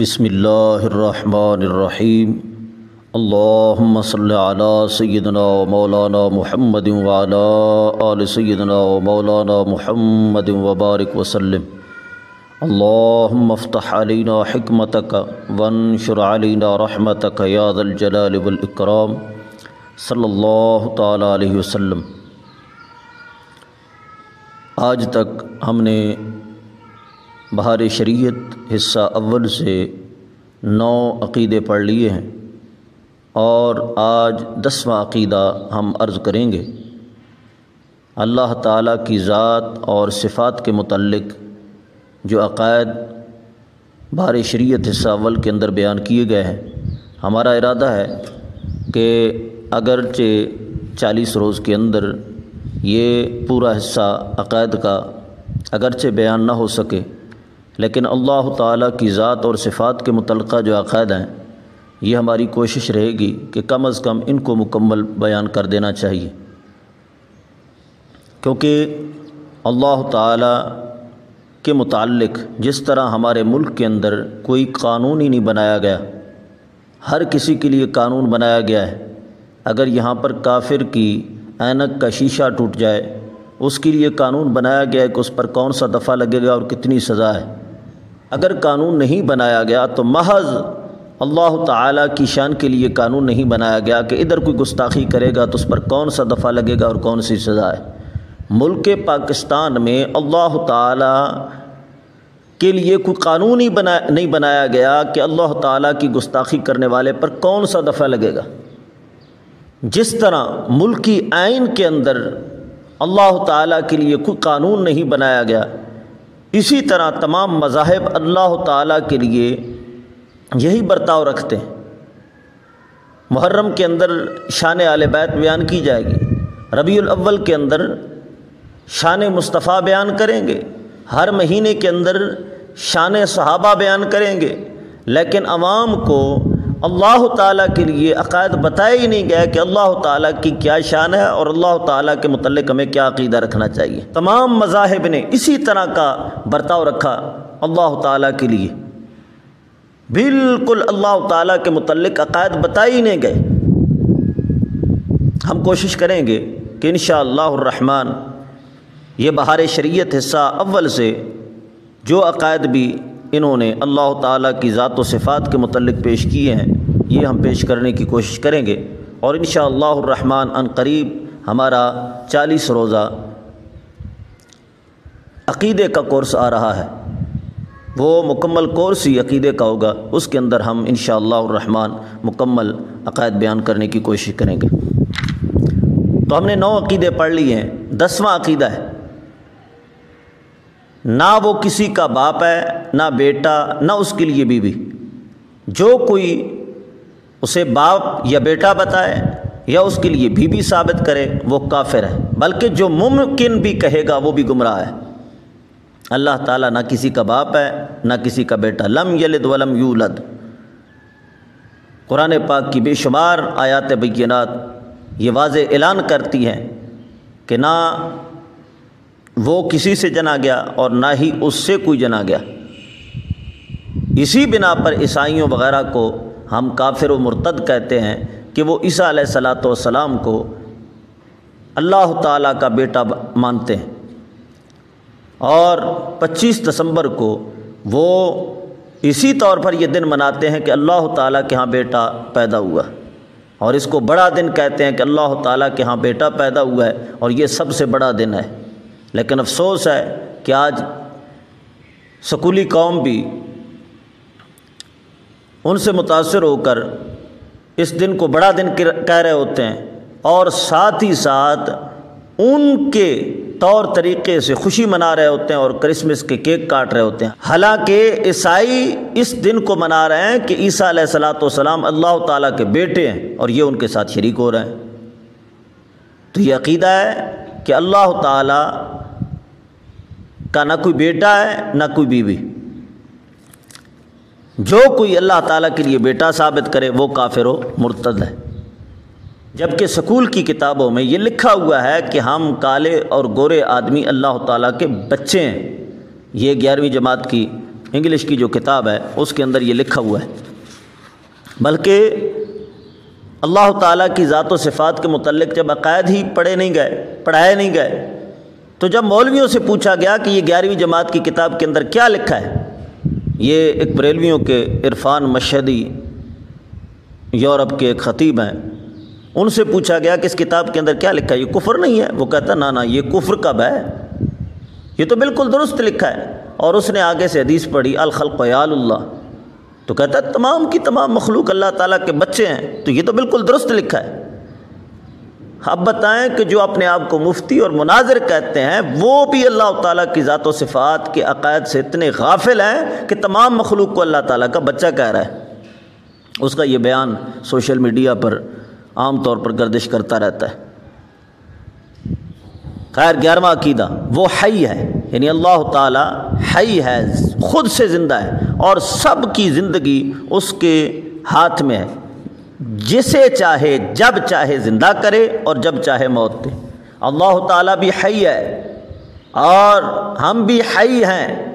بسم اللہ الرحمن الرحیم۔ اللہم صلی علی سیدنا و مولانا محمد وعلا آل سیدنا و مولانا محمد وبارک وسلم اللہم افتح علینا حکمتک وانشر علینا رحمتک یا ذا الجلال والاکرام۔ صلی اللہ تعالی علیہ وسلم۔ آج تک ہم نے بہار شریعت حصہ اول سے نو عقیدے پڑھ لیے ہیں اور آج دسواں عقیدہ ہم عرض کریں گے۔ اللہ تعالیٰ کی ذات اور صفات کے متعلق جو عقائد بہار شریعت حصہ اول کے اندر بیان کیے گئے ہیں، ہمارا ارادہ ہے کہ اگرچہ چالیس روز کے اندر یہ پورا حصہ عقائد کا اگرچہ بیان نہ ہو سکے لیکن اللہ تعالیٰ کی ذات اور صفات کے متعلقہ جو عقائد ہیں، یہ ہماری کوشش رہے گی کہ کم از کم ان کو مکمل بیان کر دینا چاہیے۔ کیونکہ اللہ تعالیٰ کے متعلق جس طرح ہمارے ملک کے اندر کوئی قانون ہی نہیں بنایا گیا، ہر کسی کے لیے قانون بنایا گیا ہے۔ اگر یہاں پر کافر کی اینک کا شیشہ ٹوٹ جائے، اس کے لیے قانون بنایا گیا ہے کہ اس پر کون سا دفعہ لگے گا اور کتنی سزا ہے۔ اگر قانون نہیں بنایا گیا تو محض اللہ تعالیٰ کی شان کے لیے قانون نہیں بنایا گیا کہ ادھر کوئی گستاخی کرے گا تو اس پر کون سا دفعہ لگے گا اور کون سی سزا ہے۔ ملک پاکستان میں اللہ تعالیٰ کے لیے کوئی قانون ہی بنا، نہیں بنایا گیا کہ اللہ تعالیٰ کی گستاخی کرنے والے پر کون سا دفعہ لگے گا۔ جس طرح ملکی آئین کے اندر اللہ تعالیٰ کے لیے کوئی قانون نہیں بنایا گیا اسی طرح تمام مذاہب اللہ تعالیٰ کے لیے یہی برتاؤ رکھتے ہیں۔ محرم کے اندر شان آل بیت بیان کی جائے گی۔ ربیع الاول کے اندر شان مصطفیٰ بیان کریں گے۔ ہر مہینے کے اندر شان صحابہ بیان کریں گے۔ لیکن عوام کو اللہ تعالیٰ کے لیے عقائد بتایا ہی نہیں گیا کہ اللہ تعالیٰ کی کیا شان ہے اور اللہ تعالیٰ کے متعلق ہمیں کیا عقیدہ رکھنا چاہیے۔ تمام مذاہب نے اسی طرح کا برتاؤ رکھا اللہ تعالیٰ کے لیے۔ بالکل اللہ تعالیٰ کے متعلق عقائد بتائی ہی نہیں گئے۔ ہم کوشش کریں گے کہ انشاءاللہ الرحمن یہ بہار شریعت حصہ اول سے جو عقائد بھی انہوں نے اللہ تعالیٰ کی ذات و صفات کے متعلق پیش کیے ہیں، یہ ہم پیش کرنے کی کوشش کریں گے۔ اور انشاءاللہ الرحمن ان قریب ہمارا چالیس روزہ عقیدے کا کورس آ رہا ہے۔ وہ مکمل کورس ہی عقیدے کا ہوگا، اس کے اندر ہم انشاءاللہ الرحمن مکمل عقائد بیان کرنے کی کوشش کریں گے۔ تو ہم نے نو عقیدے پڑھ لیے ہیں، دسواں عقیدہ ہے۔ نہ وہ کسی کا باپ ہے، نہ بیٹا، نہ اس کے لیے بیوی۔ جو کوئی اسے باپ یا بیٹا بتائے یا اس کے لیے بیوی ثابت کرے، وہ کافر ہے۔ بلکہ جو ممکن بھی کہے گا، وہ بھی گمراہ ہے۔ اللہ تعالیٰ نہ کسی کا باپ ہے، نہ کسی کا بیٹا۔ لم یلد ولم یولد۔ قرآن پاک کی بے شمار آیات بینات یہ واضح اعلان کرتی ہیں کہ نہ وہ کسی سے جنا گیا اور نہ ہی اس سے کوئی جنا گیا۔ اسی بنا پر عیسائیوں وغیرہ کو ہم کافر و مرتد کہتے ہیں کہ وہ عیسیٰ علیہ السلاۃ والسلام کو اللہ تعالیٰ کا بیٹا مانتے ہیں۔ اور پچیس دسمبر کو وہ اسی طور پر یہ دن مناتے ہیں کہ اللہ تعالیٰ کے ہاں بیٹا پیدا ہوا۔ اور اس کو بڑا دن کہتے ہیں کہ اللہ تعالیٰ کے ہاں بیٹا پیدا ہوا ہے اور یہ سب سے بڑا دن ہے۔ لیکن افسوس ہے کہ آج سکولی قوم بھی ان سے متاثر ہو کر اس دن کو بڑا دن کہہ رہے ہوتے ہیں اور ساتھ ہی ساتھ ان کے طور طریقے سے خوشی منا رہے ہوتے ہیں اور کرسمس کے کیک کاٹ رہے ہوتے ہیں۔ حالانکہ عیسائی اس دن کو منا رہے ہیں کہ عیسیٰ علیہ السلاۃ والسلام اللہ تعالیٰ کے بیٹے ہیں اور یہ ان کے ساتھ شریک ہو رہے ہیں۔ تو یہ عقیدہ ہے کہ اللہ تعالیٰ کا نہ کوئی بیٹا ہے، نہ کوئی بیوی۔ جو کوئی اللہ تعالیٰ کے لیے بیٹا ثابت کرے، وہ کافر و مرتد ہے۔ جبکہ سکول کی کتابوں میں یہ لکھا ہوا ہے کہ ہم کالے اور گورے آدمی اللہ تعالیٰ کے بچے ہیں۔ یہ گیارہویں جماعت کی انگلش کی جو کتاب ہے، اس کے اندر یہ لکھا ہوا ہے۔ بلکہ اللہ تعالیٰ کی ذات و صفات کے متعلق جب عقائد ہی پڑھے نہیں گئے، پڑھائے نہیں گئے تو جب مولویوں سے پوچھا گیا کہ یہ گیارہویں جماعت کی کتاب کے اندر کیا لکھا ہے، یہ ایک بریلویوں کے عرفان مشہدی یورپ کے ایک خطیب ہیں، ان سے پوچھا گیا کہ اس کتاب کے اندر کیا لکھا ہے؟ یہ کفر نہیں ہے؟ وہ کہتا نا نا یہ کفر کب ہے؟ یہ تو بالکل درست لکھا ہے۔ اور اس نے آگے سے حدیث پڑھی، الخلق یال اللہ۔ تو کہتا ہے، تمام کی تمام مخلوق اللہ تعالیٰ کے بچے ہیں، تو یہ تو بالکل درست لکھا ہے۔ اب بتائیں کہ جو اپنے آپ کو مفتی اور مناظر کہتے ہیں، وہ بھی اللہ تعالیٰ کی ذات و صفات کے عقائد سے اتنے غافل ہیں کہ تمام مخلوق کو اللہ تعالیٰ کا بچہ کہہ رہا ہے۔ اس کا یہ بیان سوشل میڈیا پر عام طور پر گردش کرتا رہتا ہے۔ خیر، گیارہواں عقیدہ، وہ حی ہے یعنی اللہ تعالیٰ حی ہے، خود سے زندہ ہے اور سب کی زندگی اس کے ہاتھ میں ہے۔ جسے چاہے، جب چاہے زندہ کرے اور جب چاہے موت دے۔ اللہ تعالیٰ بھی حی ہے اور ہم بھی حی ہیں۔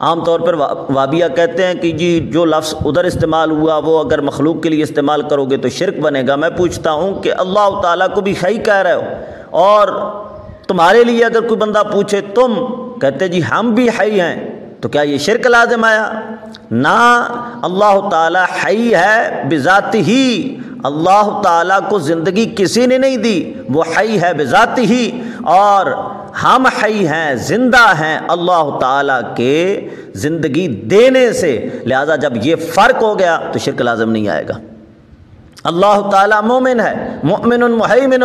عام طور پر وابیہ کہتے ہیں کہ جی جو لفظ ادھر استعمال ہوا، وہ اگر مخلوق کے لیے استعمال کرو گے تو شرک بنے گا۔ میں پوچھتا ہوں کہ اللہ تعالیٰ کو بھی حی کہہ رہے ہو اور تمہارے لیے اگر کوئی بندہ پوچھے تم، کہتے جی ہم بھی حی ہیں۔ تو کیا یہ شرک لازم آیا؟ نہ، اللہ تعالیٰ حی ہے بذات ہی۔ اللہ تعالیٰ کو زندگی کسی نے نہیں دی، وہ حی ہے بذات ہی۔ اور ہم حی ہیں، زندہ ہیں اللہ تعالیٰ کے زندگی دینے سے۔ لہذا جب یہ فرق ہو گیا تو شرک لازم نہیں آئے گا۔ اللہ تعالیٰ مومن ہے، مؤمن محیمن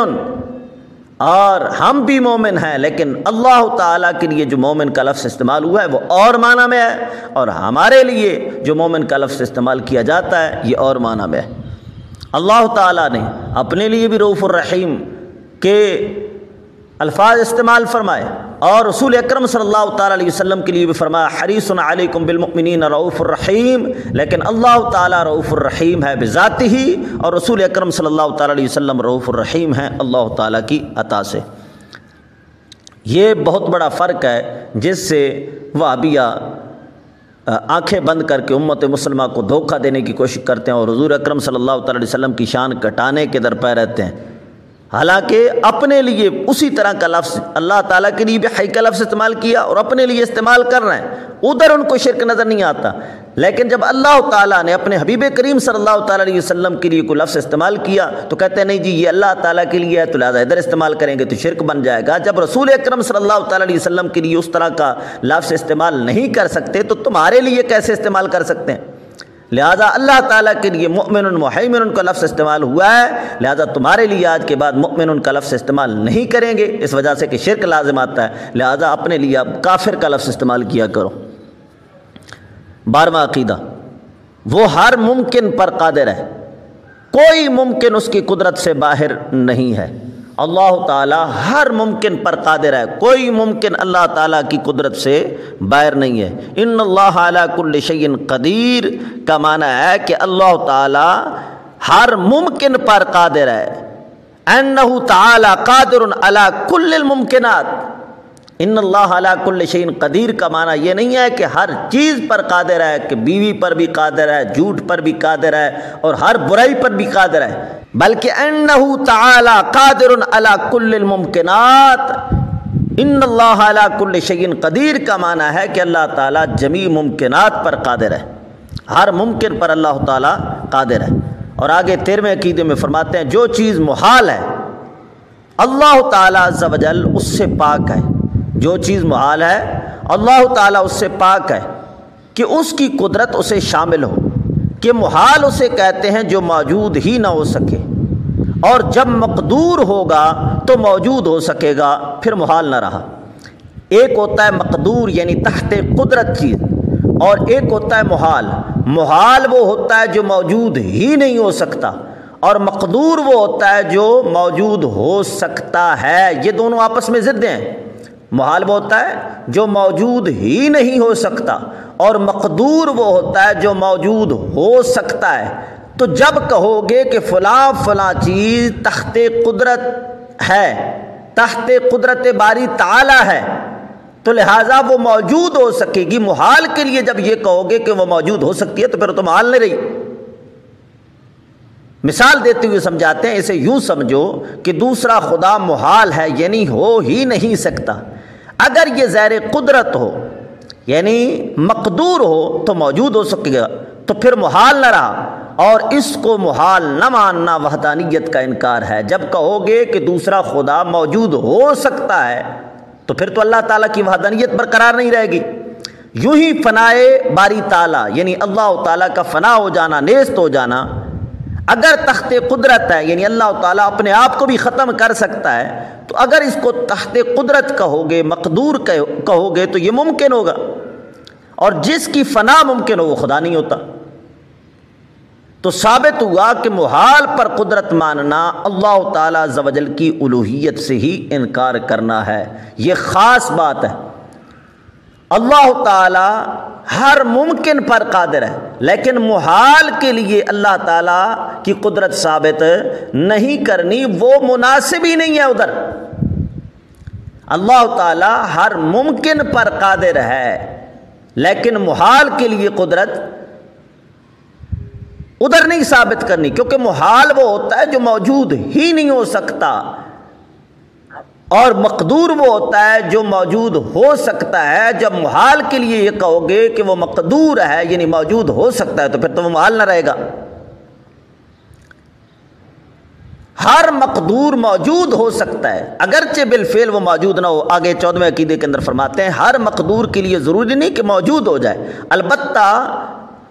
اور ہم بھی مومن ہیں، لیکن اللہ تعالیٰ کے لیے جو مومن کا لفظ استعمال ہوا ہے، وہ اور معنی میں ہے۔ اور ہمارے لیے جو مومن کا لفظ استعمال کیا جاتا ہے، یہ اور معنی میں ہے۔ اللہ تعالیٰ نے اپنے لیے بھی روف الرحیم کے الفاظ استعمال فرمائے اور رسول اکرم صلی اللہ تعالیٰ علیہ وسلم کے لیے بھی فرمایا، حریص علیکم بالمؤمنین رعوف الرحیم، لیکن اللہ تعالیٰ رعوف الرحیم ہے بذات ہی اور رسول اکرم صلی اللہ تعالیٰ علیہ وسلم رعوف الرحیم ہے اللہ تعالیٰ کی عطا سے۔ یہ بہت بڑا فرق ہے جس سے وابیہ آنکھیں بند کر کے امت مسلمہ کو دھوکہ دینے کی کوشش کرتے ہیں اور حضور اکرم صلی اللہ تعالیٰ علیہ وسلم کی شان کٹانے کے در پہ رہتے ہیں۔ حالانکہ اپنے لیے اسی طرح کا لفظ اللہ تعالیٰ کے لیے بھی حی کا لفظ استعمال کیا اور اپنے لیے استعمال کر رہے ہیں۔ ادھر ان کو شرک نظر نہیں آتا۔ لیکن جب اللہ تعالیٰ نے اپنے حبیب کریم صلی اللہ تعالیٰ علیہ وسلم کے لیے کوئی لفظ استعمال کیا تو کہتے ہیں نہیں جی یہ اللہ تعالیٰ کے لیے ہے، تو لہٰذا ادھر استعمال کریں گے تو شرک بن جائے گا۔ جب رسول اکرم صلی اللہ تعالیٰ علیہ وسلم کے لیے اس طرح کا لفظ استعمال نہیں کر سکتے تو تمہارے لیے کیسے استعمال کر سکتے ہیں؟ لہذا اللہ تعالیٰ کے لیے مؤمن محمن ان کا لفظ استعمال ہوا ہے۔ لہذا تمہارے لیے آج کے بعد مؤمن ان کا لفظ استعمال نہیں کریں گے۔ اس وجہ سے کہ شرک لازم آتا ہے۔ لہذا اپنے لیے اب کافر کا لفظ استعمال کیا کرو۔ بارہواں عقیدہ۔ وہ ہر ممکن پر قادر ہے۔ کوئی ممکن اس کی قدرت سے باہر نہیں ہے۔ اللہ تعالیٰ ہر ممکن پر قادر ہے۔ کوئی ممکن اللہ تعالیٰ کی قدرت سے باہر نہیں ہے۔ ان اللہ علیہ کل شعین قدیر۔ کا معنی ہے کہ اللہ تعالیٰ ہر ممکن پر قادر ہے۔ تعالیٰ قادر اللہ کل الممکنات ان اللہ علیہ کل شعین قدیر کا معنی یہ نہیں ہے کہ ہر چیز پر قادر ہے، کہ بیوی پر بھی قادر ہے، جھوٹ پر بھی قادر ہے اور ہر برائی پر بھی قادر ہے، بلکہ انہو تعالی قادر علی کل الممکنات۔ ان اللہ علی کل شعین قدیر کا معنی ہے کہ اللہ تعالیٰ جمی ممکنات پر قادر ہے۔ ہر ممکن پر اللہ تعالیٰ قادر ہے۔ اور آگے تیرہویں عقیدے میں فرماتے ہیں، جو چیز محال ہے، اللہ تعالیٰ زوجل اس سے پاک ہے۔ جو چیز محال ہے، اللہ تعالیٰ اس سے پاک ہے کہ اس کی قدرت اسے شامل ہو، کہ محال اسے کہتے ہیں جو موجود ہی نہ ہو سکے۔ اور جب مقدور ہوگا تو موجود ہو سکے گا، پھر محال نہ رہا۔ ایک ہوتا ہے مقدور یعنی تحت قدرت چیز اور ایک ہوتا ہے محال۔ محال وہ ہوتا ہے جو موجود ہی نہیں ہو سکتا، اور مقدور وہ ہوتا ہے جو موجود ہو سکتا ہے۔ یہ دونوں آپس میں ضد ہیں۔ محال وہ ہوتا ہے جو موجود ہی نہیں ہو سکتا اور مقدور وہ ہوتا ہے جو موجود ہو سکتا ہے۔ تو جب کہو گے کہ فلاں فلاں چیز تخت قدرت ہے، تخت قدرت باری تعالی ہے، تو لہٰذا وہ موجود ہو سکے گی۔ محال کے لیے جب یہ کہو گے کہ وہ موجود ہو سکتی ہے تو پھر تو محال نہیں رہی۔ مثال دیتے ہوئے سمجھاتے ہیں، اسے یوں سمجھو کہ دوسرا خدا محال ہے یعنی ہو ہی نہیں سکتا۔ اگر یہ زیر قدرت ہو یعنی مقدور ہو، تو موجود ہو سکے گا، تو پھر محال نہ رہا۔ اور اس کو محال نہ ماننا وحدانیت کا انکار ہے۔ جب کہو گے کہ دوسرا خدا موجود ہو سکتا ہے، تو پھر تو اللہ تعالیٰ کی وحدانیت برقرار نہیں رہے گی۔ یوں ہی فنائے باری تعالیٰ یعنی اللہ تعالیٰ کا فنا ہو جانا، نیست ہو جانا اگر تخت قدرت ہے یعنی اللہ تعالیٰ اپنے آپ کو بھی ختم کر سکتا ہے، تو اگر اس کو تخت قدرت کہو گے، مقدور کہو گے، تو یہ ممکن ہوگا۔ اور جس کی فنا ممکن ہو، وہ خدا نہیں ہوتا۔ تو ثابت ہوا کہ محال پر قدرت ماننا اللہ تعالیٰ زوجل کی الوحیت سے ہی انکار کرنا ہے۔ یہ خاص بات ہے۔ اللہ تعالیٰ ہر ممکن پر قادر ہے، لیکن محال کے لیے اللہ تعالیٰ کی قدرت ثابت نہیں کرنی، وہ مناسب ہی نہیں ہے ادھر۔ اللہ تعالیٰ ہر ممکن پر قادر ہے، لیکن محال کے لیے قدرت ادھر نہیں ثابت کرنی، کیونکہ محال وہ ہوتا ہے جو موجود ہی نہیں ہو سکتا۔ اور مقدور وہ ہوتا ہے جو موجود ہو سکتا ہے۔ جب محال کے لیے یہ کہو گے کہ وہ مقدور ہے یعنی موجود ہو سکتا ہے، تو پھر تو وہ محال نہ رہے گا۔ ہر مقدور موجود ہو سکتا ہے۔ اگرچہ بالفعل وہ موجود نہ ہو، آگے چودھویں عقیدے کے اندر فرماتے ہیں، ہر مقدور کے لیے ضروری نہیں کہ موجود ہو جائے۔ البتہ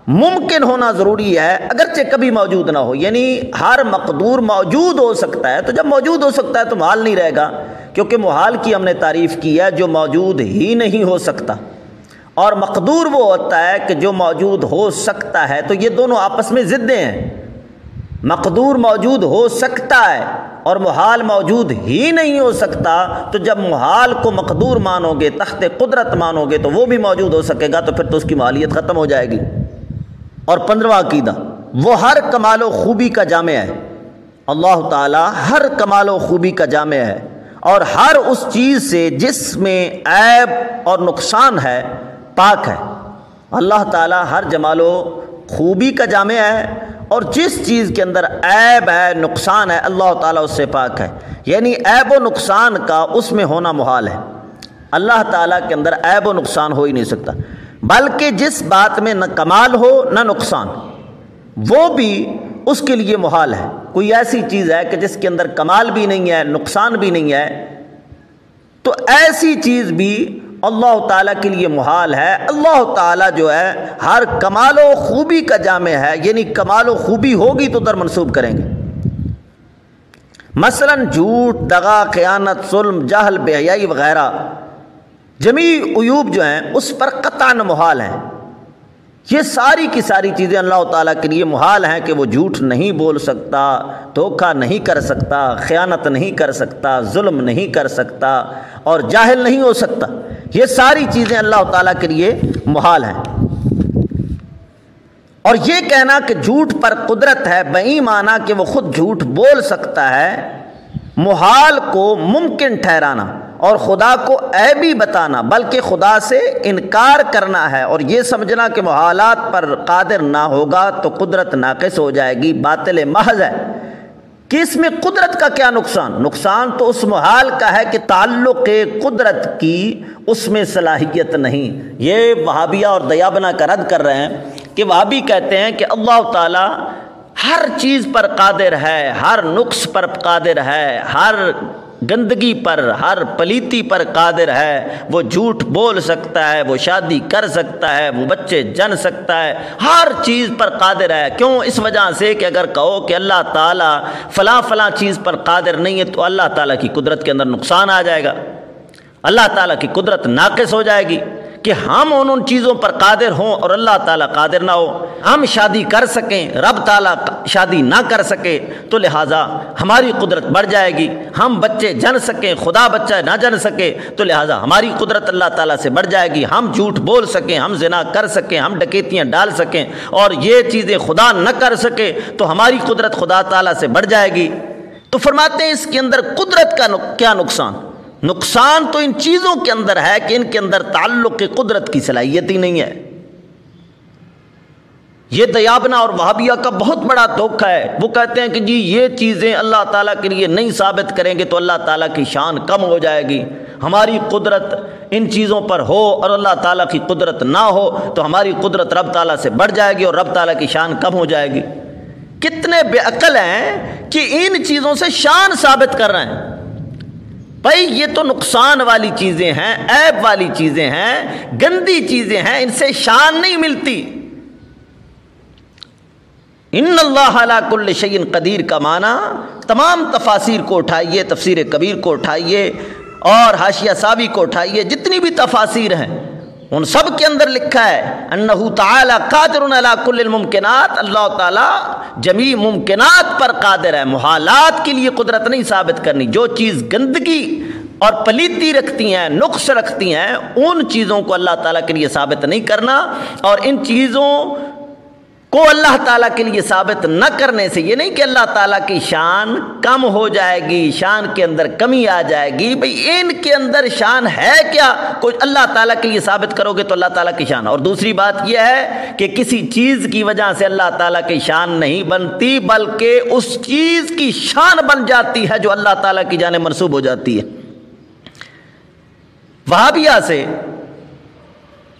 ممکن ہونا ضروری ہے اگرچہ کبھی موجود نہ ہو یعنی ہر مقدور موجود ہو سکتا ہے۔ تو جب موجود ہو سکتا ہے تو محال نہیں رہے گا۔ کیونکہ محال کی ہم نے تعریف کی ہے، جو موجود ہی نہیں ہو سکتا۔ اور مقدور وہ ہوتا ہے کہ جو موجود ہو سکتا ہے، تو یہ دونوں آپس میں ضدیں ہیں۔ مقدور موجود ہو سکتا ہے اور محال موجود ہی نہیں ہو سکتا، تو جب محال کو مقدور مانو گے، تخت قدرت مانو گے، تو وہ بھی موجود ہو سکے گا، تو پھر تو اس کی مالیت ختم ہو جائے گی۔ اور پندرواں عقیدہ، وہ ہر کمال و خوبی کا جامع ہے۔ اللہ تعالیٰ ہر کمال و خوبی کا جامع ہے۔ اور ہر اس چیز سے جس میں عیب اور نقصان ہے، پاک ہے۔ اللہ تعالیٰ ہر جمال و خوبی کا جامع ہے اور جس چیز کے اندر عیب ہے، نقصان ہے، اللہ تعالیٰ اس سے پاک ہے۔ یعنی عیب و نقصان کا اس میں ہونا محال ہے۔ اللہ تعالیٰ کے اندر عیب و نقصان ہو ہی نہیں سکتا۔ بلکہ جس بات میں نہ کمال ہو، نہ نقصان۔ وہ بھی اس کے لیے محال ہے۔ کوئی ایسی چیز ہے کہ جس کے اندر کمال بھی نہیں ہے، نقصان بھی نہیں ہے۔ تو ایسی چیز بھی اللہ تعالیٰ کے لیے محال ہے۔ اللہ تعالیٰ جو ہے، ہر کمال و خوبی کا جامع ہے۔ یعنی کمال و خوبی ہوگی تو در منسوب کریں گے۔ مثلا جھوٹ، دغا، قیانت، ظلم، جہل، بے حیائی وغیرہ جمی عیوب جو ہیں، اس پر قطع محال ہیں۔ یہ ساری کی ساری چیزیں اللہ تعالیٰ کے لیے محال ہیں کہ وہ جھوٹ نہیں بول سکتا، دھوکہ نہیں کر سکتا، خیانت نہیں کر سکتا، ظلم نہیں کر سکتا اور جاہل نہیں ہو سکتا۔ یہ ساری چیزیں اللہ تعالیٰ کے لیے محال ہیں۔ اور یہ کہنا کہ جھوٹ پر قدرت ہے، بئی معنی کہ وہ خود جھوٹ بول سکتا ہے، محال کو ممکن ٹھہرانا۔ اور خدا کو عیبی بتانا، بلکہ خدا سے انکار کرنا ہے اور یہ سمجھنا کہ محالات پر قادر نہ ہوگا تو قدرت ناقص ہو جائے گی، باطل محض ہے۔ کہ اس میں قدرت کا کیا نقصان؟ نقصان تو اس محال کا ہے کہ تعلق قدرت کی اس میں صلاحیت نہیں۔ یہ وہابیہ اور دیابنا کا رد کر رہے ہیں کہ وہابی کہتے ہیں کہ اللہ تعالیٰ ہر چیز پر قادر ہے، ہر نقص پر قادر ہے، ہر گندگی پر، ہر پلیتی پر قادر ہے۔ وہ جھوٹ بول سکتا ہے، وہ شادی کر سکتا ہے، وہ بچے جن سکتا ہے۔ ہر چیز پر قادر ہے۔ کیوں؟ اس وجہ سے کہ اگر کہو کہ اللہ تعالیٰ فلاں فلاں چیز پر قادر نہیں ہے، تو اللہ تعالیٰ کی قدرت کے اندر نقصان آ جائے گا۔ اللہ تعالیٰ کی قدرت ناقص ہو جائے گی۔ کہ ہم ان ان چیزوں پر قادر ہوں اور اللہ تعالیٰ قادر نہ ہو، ہم شادی کر سکیں، رب تعالیٰ شادی نہ کر سکے، تو لہٰذا ہماری قدرت بڑھ جائے گی۔ ہم بچے جن سکیں، خدا بچہ نہ جن سکے، تو لہٰذا ہماری قدرت اللہ تعالیٰ سے بڑھ جائے گی۔ ہم جھوٹ بول سکیں، ہم زنا کر سکیں، ہم ڈکیتیاں ڈال سکیں اور یہ چیزیں خدا نہ کر سکے، تو ہماری قدرت خدا تعالیٰ سے بڑھ جائے گی۔ تو فرماتے ہیں اس کے اندر قدرت کا کیا نقصان؟ نقصان تو ان چیزوں کے اندر ہے کہ ان کے اندر تعلق قدرت کی صلاحیت ہی نہیں ہے۔ یہ دیابنا اور وہابیہ کا بہت بڑا دھوکہ ہے۔ وہ کہتے ہیں کہ جی یہ چیزیں اللہ تعالیٰ کے لیے نہیں ثابت کریں گے تو اللہ تعالیٰ کی شان کم ہو جائے گی۔ ہماری قدرت ان چیزوں پر ہو اور اللہ تعالیٰ کی قدرت نہ ہو تو ہماری قدرت رب تعالیٰ سے بڑھ جائے گی اور رب تعالیٰ کی شان کم ہو جائے گی۔ کتنے بے عقل ہیں کہ ان چیزوں سے شان ثابت کر رہے ہیں۔ بھائی یہ تو نقصان والی چیزیں ہیں، عیب والی چیزیں ہیں، گندی چیزیں ہیں، ان سے شان نہیں ملتی۔ ان اللہ کل شعین قدیر کا معنی تمام تفاصیر کو اٹھائیے، تفسیر کبیر کو اٹھائیے اور حاشیہ صابی کو اٹھائیے، جتنی بھی تفاصیر ہیں۔ ان سب کے اندر لکھا ہے، انہو تعالی قادر علی کل الممکنات، اللہ تعالیٰ جمی ممکنات پر قادر ہے، محالات کے لیے قدرت نہیں ثابت کرنی۔ جو چیز گندگی اور پلیتی رکھتی ہیں، نقص رکھتی ہیں، ان چیزوں کو اللہ تعالیٰ کے لیے ثابت نہیں کرنا۔ اور ان چیزوں کو اللہ تعالیٰ کے لیے ثابت نہ کرنے سے یہ نہیں کہ اللہ تعالیٰ کی شان کم ہو جائے گی، شان کے اندر کمی آ جائے گی، بھئی ان کے اندر شان ہے کیا؟ کوئی اللہ تعالیٰ کے لیے ثابت کرو گے تو اللہ تعالیٰ کی شان۔ اور دوسری بات یہ ہے کہ کسی چیز کی وجہ سے اللہ تعالیٰ کی شان نہیں بنتی، بلکہ اس چیز کی شان بن جاتی ہے جو اللہ تعالیٰ کی جانب منسوب ہو جاتی ہے۔ وہابیہ سے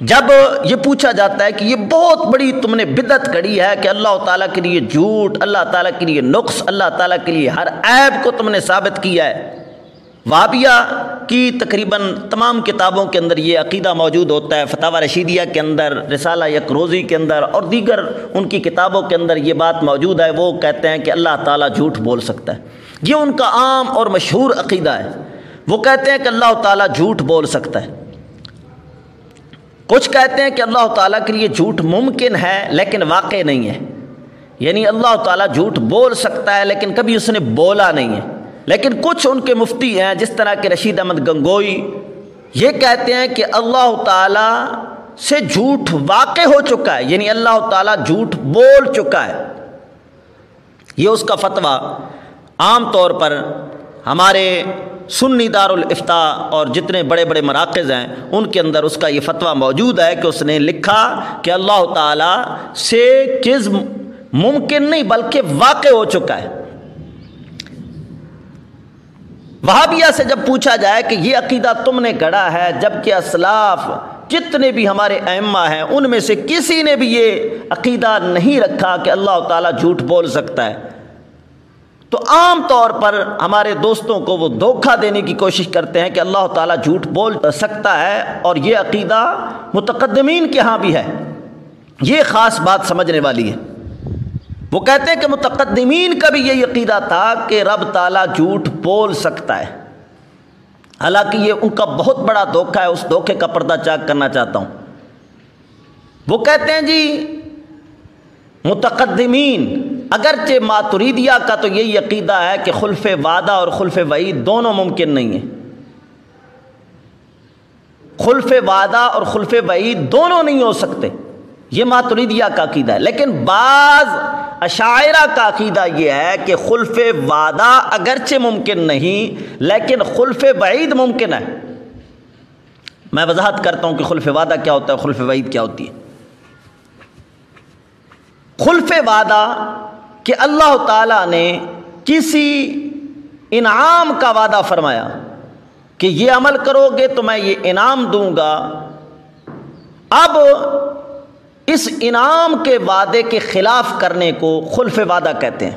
جب یہ پوچھا جاتا ہے کہ یہ بہت بڑی تم نے بدت کری ہے کہ اللہ تعالیٰ کے لیے جھوٹ، اللہ تعالیٰ کے لیے نقص، اللہ تعالیٰ کے لیے ہر عیب کو تم نے ثابت کیا ہے۔ وابیہ کی تقریباً تمام کتابوں کے اندر یہ عقیدہ موجود ہوتا ہے۔ فتح رشیدیہ کے اندر، رسالہ یک روزی کے اندر اور دیگر ان کی کتابوں کے اندر یہ بات موجود ہے۔ وہ کہتے ہیں کہ اللہ تعالیٰ جھوٹ بول سکتا ہے۔ یہ ان کا عام اور مشہور عقیدہ ہے۔ وہ کہتے ہیں کہ اللہ تعالیٰ جھوٹ بول سکتا ہے۔ کچھ کہتے ہیں کہ اللہ تعالیٰ کے لیے جھوٹ ممکن ہے، لیکن واقع نہیں ہے۔ یعنی اللہ تعالیٰ جھوٹ بول سکتا ہے، لیکن کبھی اس نے بولا نہیں ہے۔ لیکن کچھ ان کے مفتی ہیں، جس طرح کے رشید احمد گنگوئی۔ یہ کہتے ہیں کہ اللہ تعالیٰ سے جھوٹ واقع ہو چکا ہے یعنی اللہ تعالیٰ جھوٹ بول چکا ہے۔ یہ اس کا فتویٰ۔ عام طور پر ہمارے سنی دار الفتا اور جتنے بڑے بڑے مراکز ہیں، ان کے اندر اس کا یہ فتویٰ موجود ہے کہ اس نے لکھا کہ اللہ تعالیٰ سے چیز ممکن نہیں بلکہ واقع ہو چکا ہے۔ وہابیہ سے جب پوچھا جائے کہ یہ عقیدہ تم نے گڑا ہے جبکہ اسلاف جتنے بھی ہمارے ائمہ ہیں، ان میں سے کسی نے بھی یہ عقیدہ نہیں رکھا کہ اللہ تعالیٰ جھوٹ بول سکتا ہے۔ تو عام طور پر ہمارے دوستوں کو وہ دھوکہ دینے کی کوشش کرتے ہیں کہ اللہ تعالیٰ جھوٹ بول سکتا ہے اور یہ عقیدہ متقدمین کے ہاں بھی ہے۔ یہ خاص بات سمجھنے والی ہے۔ وہ کہتے ہیں کہ متقدمین کا بھی یہ عقیدہ تھا کہ رب تعالیٰ جھوٹ بول سکتا ہے۔ حالانکہ یہ ان کا بہت بڑا دھوکہ ہے، اس دھوکے کا پردہ چاک کرنا چاہتا ہوں۔ وہ کہتے ہیں جی متقدمین اگرچہ ماتریدیا کا تو یہ عقیدہ ہے کہ خلف وعدہ اور خلف وعید دونوں ممکن نہیں ہیں۔ خلف وعدہ اور خلف وعید دونوں نہیں ہو سکتے۔ یہ ماتریدیا کا عقیدہ ہے۔ لیکن بعض عشاعرہ کا عقیدہ یہ ہے کہ خلف وعدہ اگرچہ ممکن نہیں، لیکن خلف وعید ممکن ہے۔ میں وضاحت کرتا ہوں کہ خلف وعدہ کیا ہوتا ہے خلف وعید کیا ہوتی ہے۔ خلف وعدہ کہ اللہ تعالیٰ نے کسی انعام کا وعدہ فرمایا کہ یہ عمل کرو گے تو میں یہ انعام دوں گا۔ اب اس انعام کے وعدے کے خلاف کرنے کو خلف وعدہ کہتے ہیں۔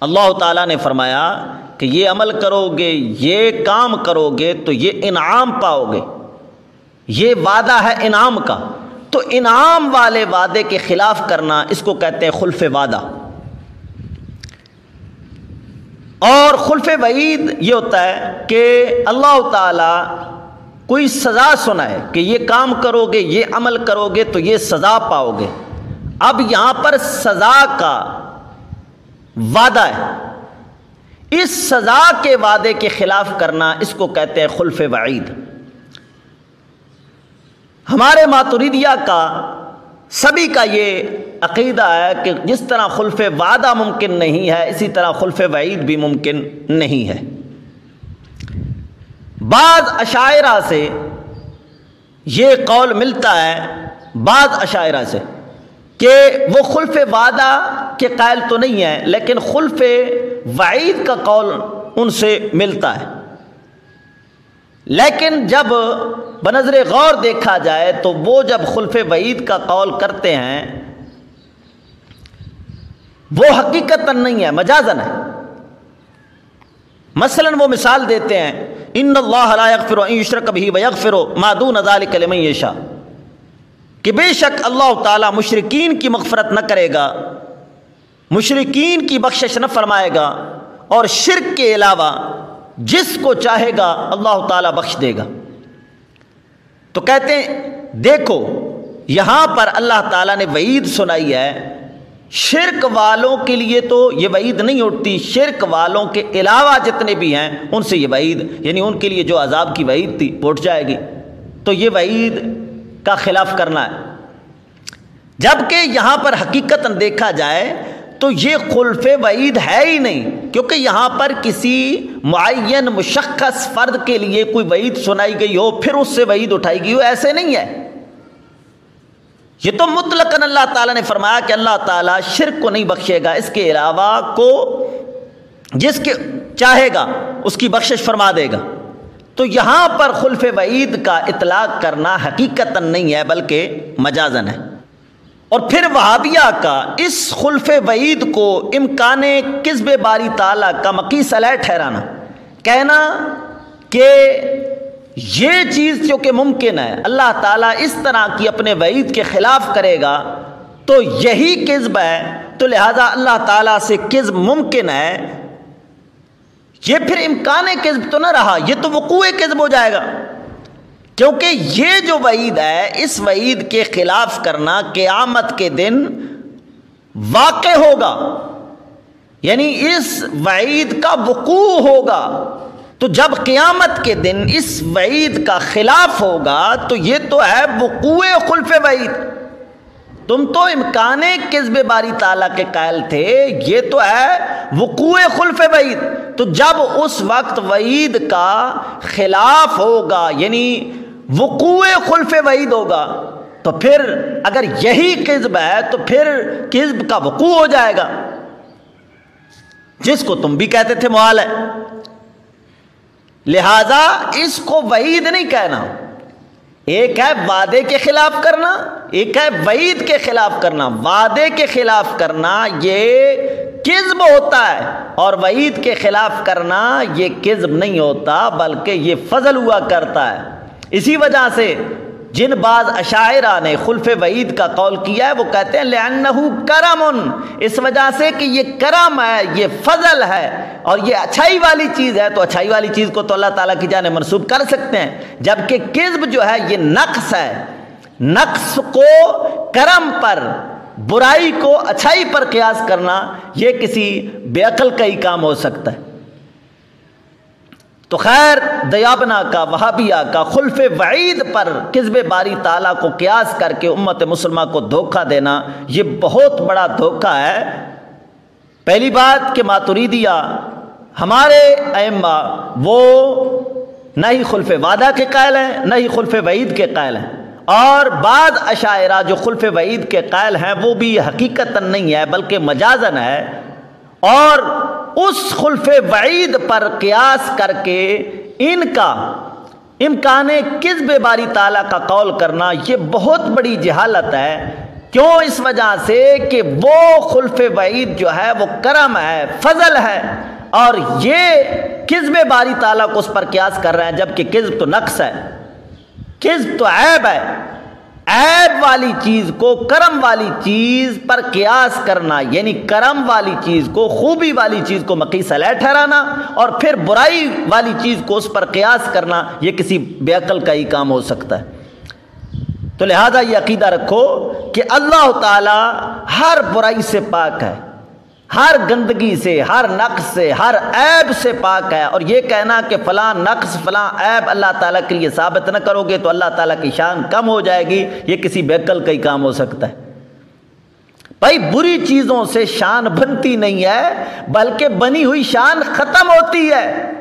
اللہ تعالیٰ نے فرمایا کہ یہ عمل کرو گے، یہ کام کرو گے تو یہ انعام پاؤ گے۔ یہ وعدہ ہے انعام کا۔ تو انعام والے وعدے کے خلاف کرنا اس کو کہتے ہیں خلف وعدہ۔ اور خلف وعید یہ ہوتا ہے کہ اللہ تعالیٰ کوئی سزا سنائے کہ یہ کام کرو گے یہ عمل کرو گے تو یہ سزا پاؤ گے اب یہاں پر سزا کا وعدہ ہے۔ اس سزا کے وعدے کے خلاف کرنا اس کو کہتے ہیں خلف وعید۔ ہمارے ماتریدیہ کا سبھی کا یہ عقیدہ ہے کہ جس طرح خلف وعدہ ممکن نہیں ہے، اسی طرح خلف وعید بھی ممکن نہیں ہے۔ بعض اشاعرہ سے یہ قول ملتا ہے، بعض اشاعرہ سے، کہ وہ خلف وعدہ کے قائل تو نہیں ہے، لیکن خلف وعید کا قول ان سے ملتا ہے۔ لیکن جب بنظر غور دیکھا جائے تو وہ جب خلف وعید کا قول کرتے ہیں، وہ حقیقت نہیں ہے مجازن ہے۔ مثلا وہ مثال دیتے ہیں، ان اللہ لا یغفر ان یشرک به ویغفر ما دون ذلك لمن یشاء کہ بے شک اللہ تعالی مشرکین کی مغفرت نہ کرے گا، مشرکین کی بخشش نہ فرمائے گا، اور شرک کے علاوہ جس کو چاہے گا اللہ تعالیٰ بخش دے گا۔ تو کہتے ہیں، دیکھو، یہاں پر اللہ تعالیٰ نے وعید سنائی ہے۔ شرک والوں کے لیے تو یہ وعید نہیں اٹھتی، شرک والوں کے علاوہ جتنے بھی ہیں، ان سے یہ وعید یعنی ان کے لیے جو عذاب کی وعید تھی، وہ اٹھ جائے گی۔ تو یہ وعید کا خلاف کرنا ہے۔ جبکہ یہاں پر حقیقت دیکھا جائے تو یہ خلف وعید ہے ہی نہیں۔ کیونکہ یہاں پر کسی معین مشخص فرد کے لیے کوئی وعید سنائی گئی ہو، پھر اس سے وعید اٹھائی گئی ہو، ایسے نہیں ہے۔ یہ تو مطلق اللہ تعالیٰ نے فرمایا کہ اللہ تعالیٰ شرک کو نہیں بخشے گا، اس کے علاوہ کو جس کے چاہے گا، اس کی بخشش فرما دے گا۔ تو یہاں پر خلف وعید کا اطلاق کرنا حقیقت نہیں ہے، بلکہ مجازن ہے۔ اور پھر وہابیہ کا اس خلف وعید کو امکان کسب باری تعالیٰ کا مقیس علیہ ٹھہرانا۔ کہنا کہ یہ چیز جو کہ ممکن ہے، اللہ تعالیٰ اس طرح کی اپنے وعید کے خلاف کرے گا، تو یہی کذب ہے۔ تو لہذا اللہ تعالیٰ سے کذب ممکن ہے۔ یہ پھر امکان کذب تو نہ رہا، یہ تو وقوع کذب ہو جائے گا۔ کیونکہ یہ جو وعید ہے، اس وعید کے خلاف کرنا قیامت کے دن واقع ہوگا۔ یعنی اس وعید کا وقوع ہوگا۔ تو جب قیامت کے دن اس وعید کا خلاف ہوگا، تو یہ تو ہے وقوع خلف وعید۔ تم تو امکان کسب باری تعالیٰ کے قائل تھے، یہ تو ہے وقوع خلف وعید۔ تو جب اس وقت وعید کا خلاف ہوگا یعنی وقوع خلف وعید ہوگا، تو پھر اگر یہی کذب ہے، تو پھر کذب کا وقوع ہو جائے گا۔ جس کو تم بھی کہتے تھے، محال ہے۔ لہذا اس کو وعید نہیں کہنا۔ ایک ہے وعدے کے خلاف کرنا، ایک ہے وعید کے خلاف کرنا۔ وعدے کے خلاف کرنا یہ کذب ہوتا ہے اور وعید کے خلاف کرنا یہ کذب نہیں ہوتا، بلکہ یہ فضل ہوا کرتا ہے۔ اسی وجہ سے جن بعض اشاعرہ نے خلف وعید کا قول کیا ہے، وہ کہتے ہیں، لِأَنَّهُ کرم، اس وجہ سے کہ یہ کرم ہے، یہ فضل ہے، اور یہ اچھائی والی چیز ہے، تو اچھائی والی چیز کو تو اللہ تعالیٰ کی جانے منسوب کر سکتے ہیں۔ جبکہ کذب جو ہے، یہ نقص ہے۔ نقص کو، کرم پر، برائی کو، اچھائی پر قیاس کرنا، یہ کسی بے عقل کا ہی کام ہو سکتا ہے۔ تو خیر، دیابنا کا وہابیہ کا، خلف وعید پر کذب باری تعالیٰ کو قیاس کر کے امت مسلمہ کو دھوکہ دینا، یہ بہت بڑا دھوکہ ہے۔ پہلی بات کہ ماتوریدیا ہمارے ائمہ وہ نہ ہی خلف وعدہ کے قائل ہیں، نہ ہی خلف وعید کے قائل ہیں۔ اور بعض اشاعرہ جو خلف وعید کے قائل ہیں، وہ بھی حقیقت نہیں ہے، بلکہ مجازن ہے۔ اور اس خلف وعید پر قیاس کر کے ان کا امکان کذب باری تعالیٰ کا قول کرنا یہ بہت بڑی جہالت ہے۔ کیوں؟ اس وجہ سے کہ وہ خلف وعید جو ہے وہ کرم ہے، فضل ہے۔ اور یہ کذب باری تعالیٰ کو اس پر قیاس کر رہے ہیں جبکہ کذب تو نقص ہے، کذب تو عیب ہے۔ عیب والی چیز کو، کرم والی چیز پر قیاس کرنا یعنی کرم والی چیز کو، خوبی والی چیز کو مقیس علیہ ٹھہرانا اور پھر برائی والی چیز کو اس پر قیاس کرنا، یہ کسی بے عقل کا ہی کام ہو سکتا ہے۔ تو لہذا یہ عقیدہ رکھو کہ اللہ تعالی ہر برائی سے پاک ہے۔ ہر گندگی سے، ہر نقص سے، ہر عیب سے پاک ہے اور یہ کہنا کہ فلاں نقص، فلاں عیب اللہ تعالیٰ کے لیے ثابت نہ کرو گے تو اللہ تعالیٰ کی شان کم ہو جائے گی۔ یہ کسی بیکل کا ہی کام ہو سکتا ہے۔ بھائی، بری چیزوں سے شان بنتی نہیں ہے، بلکہ بنی ہوئی شان ختم ہوتی ہے۔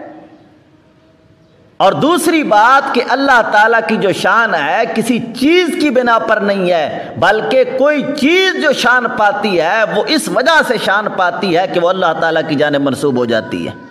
اور دوسری بات کہ اللہ تعالیٰ کی جو شان ہے کسی چیز کی بنا پر نہیں ہے، بلکہ کوئی چیز جو شان پاتی ہے، وہ اس وجہ سے شان پاتی ہے کہ وہ اللہ تعالیٰ کی جانب منسوب ہو جاتی ہے۔